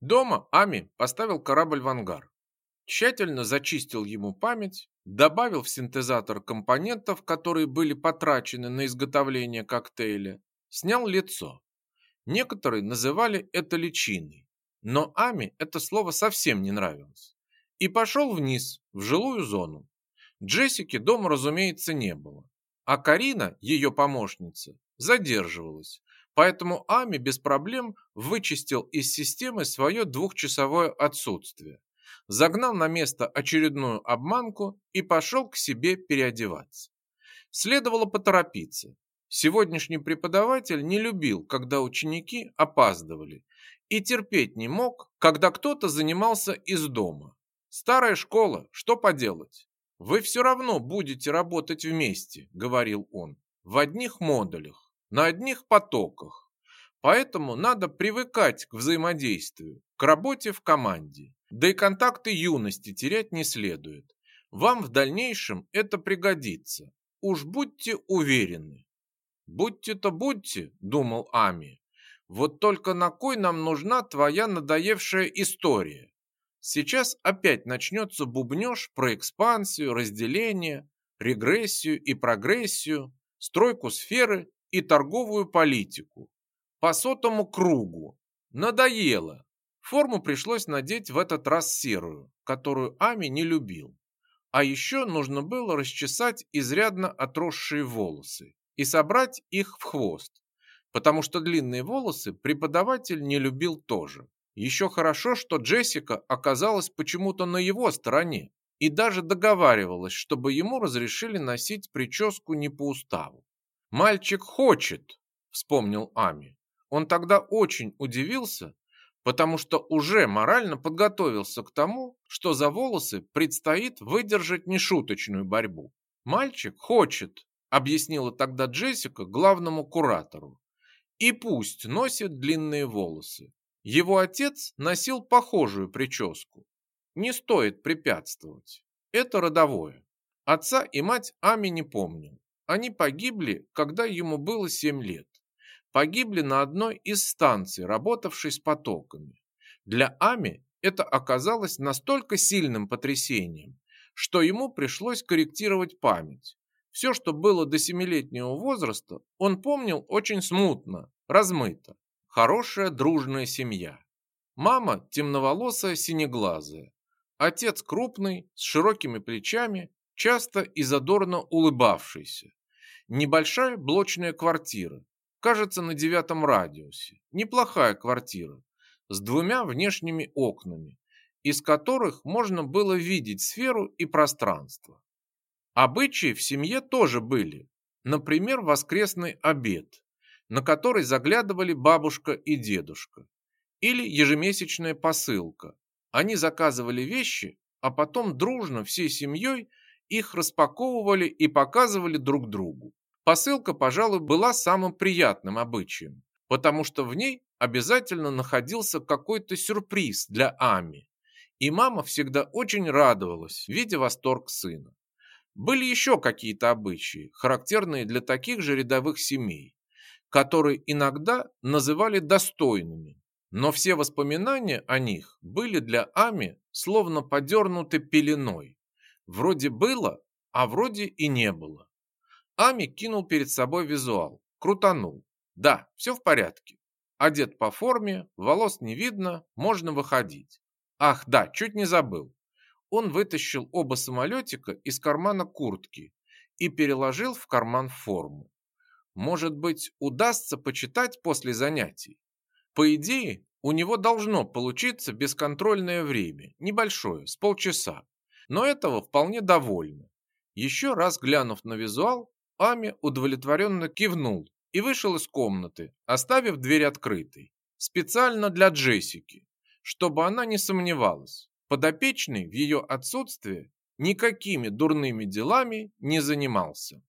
Дома Ами поставил корабль в ангар. Тщательно зачистил ему память, добавил в синтезатор компонентов, которые были потрачены на изготовление коктейля, снял лицо. Некоторые называли это личиной, но Ами это слово совсем не нравилось. И пошел вниз, в жилую зону. Джессики дома, разумеется, не было. А Карина, ее помощница, задерживалась, поэтому Ами без проблем вычистил из системы свое двухчасовое отсутствие, загнал на место очередную обманку и пошел к себе переодеваться. Следовало поторопиться. Сегодняшний преподаватель не любил, когда ученики опаздывали, и терпеть не мог, когда кто-то занимался из дома. Старая школа, что поделать? Вы все равно будете работать вместе, говорил он, в одних модулях на одних потоках. Поэтому надо привыкать к взаимодействию, к работе в команде. Да и контакты юности терять не следует. Вам в дальнейшем это пригодится. Уж будьте уверены. Будьте-то будьте, думал Ами. Вот только на кой нам нужна твоя надоевшая история? Сейчас опять начнется бубнеж про экспансию, разделение, регрессию и прогрессию, стройку сферы и торговую политику. По сотому кругу. Надоело. Форму пришлось надеть в этот раз серую, которую Ами не любил. А еще нужно было расчесать изрядно отросшие волосы и собрать их в хвост, потому что длинные волосы преподаватель не любил тоже. Еще хорошо, что Джессика оказалась почему-то на его стороне и даже договаривалась, чтобы ему разрешили носить прическу не по уставу. «Мальчик хочет», — вспомнил Ами. Он тогда очень удивился, потому что уже морально подготовился к тому, что за волосы предстоит выдержать нешуточную борьбу. «Мальчик хочет», — объяснила тогда Джессика главному куратору. «И пусть носит длинные волосы. Его отец носил похожую прическу. Не стоит препятствовать. Это родовое. Отца и мать Ами не помнил. Они погибли, когда ему было 7 лет. Погибли на одной из станций, работавшей с потоками. Для Ами это оказалось настолько сильным потрясением, что ему пришлось корректировать память. Все, что было до семилетнего возраста, он помнил очень смутно, размыто. Хорошая дружная семья. Мама темноволосая, синеглазая. Отец крупный, с широкими плечами, часто и задорно улыбавшийся. Небольшая блочная квартира, кажется, на девятом радиусе. Неплохая квартира, с двумя внешними окнами, из которых можно было видеть сферу и пространство. Обычаи в семье тоже были. Например, воскресный обед, на который заглядывали бабушка и дедушка. Или ежемесячная посылка. Они заказывали вещи, а потом дружно всей семьей их распаковывали и показывали друг другу. Посылка, пожалуй, была самым приятным обычаем, потому что в ней обязательно находился какой-то сюрприз для Ами. И мама всегда очень радовалась, видя восторг сына. Были еще какие-то обычаи, характерные для таких же рядовых семей, которые иногда называли достойными, но все воспоминания о них были для Ами словно подернуты пеленой. Вроде было, а вроде и не было. Ами кинул перед собой визуал, крутанул. Да, все в порядке. Одет по форме, волос не видно, можно выходить. Ах, да, чуть не забыл. Он вытащил оба самолетика из кармана куртки и переложил в карман форму. Может быть, удастся почитать после занятий. По идее, у него должно получиться бесконтрольное время, небольшое, с полчаса. Но этого вполне довольно. Еще раз глянув на визуал, Ами удовлетворенно кивнул и вышел из комнаты, оставив дверь открытой. Специально для Джессики, чтобы она не сомневалась. Подопечный в ее отсутствие никакими дурными делами не занимался.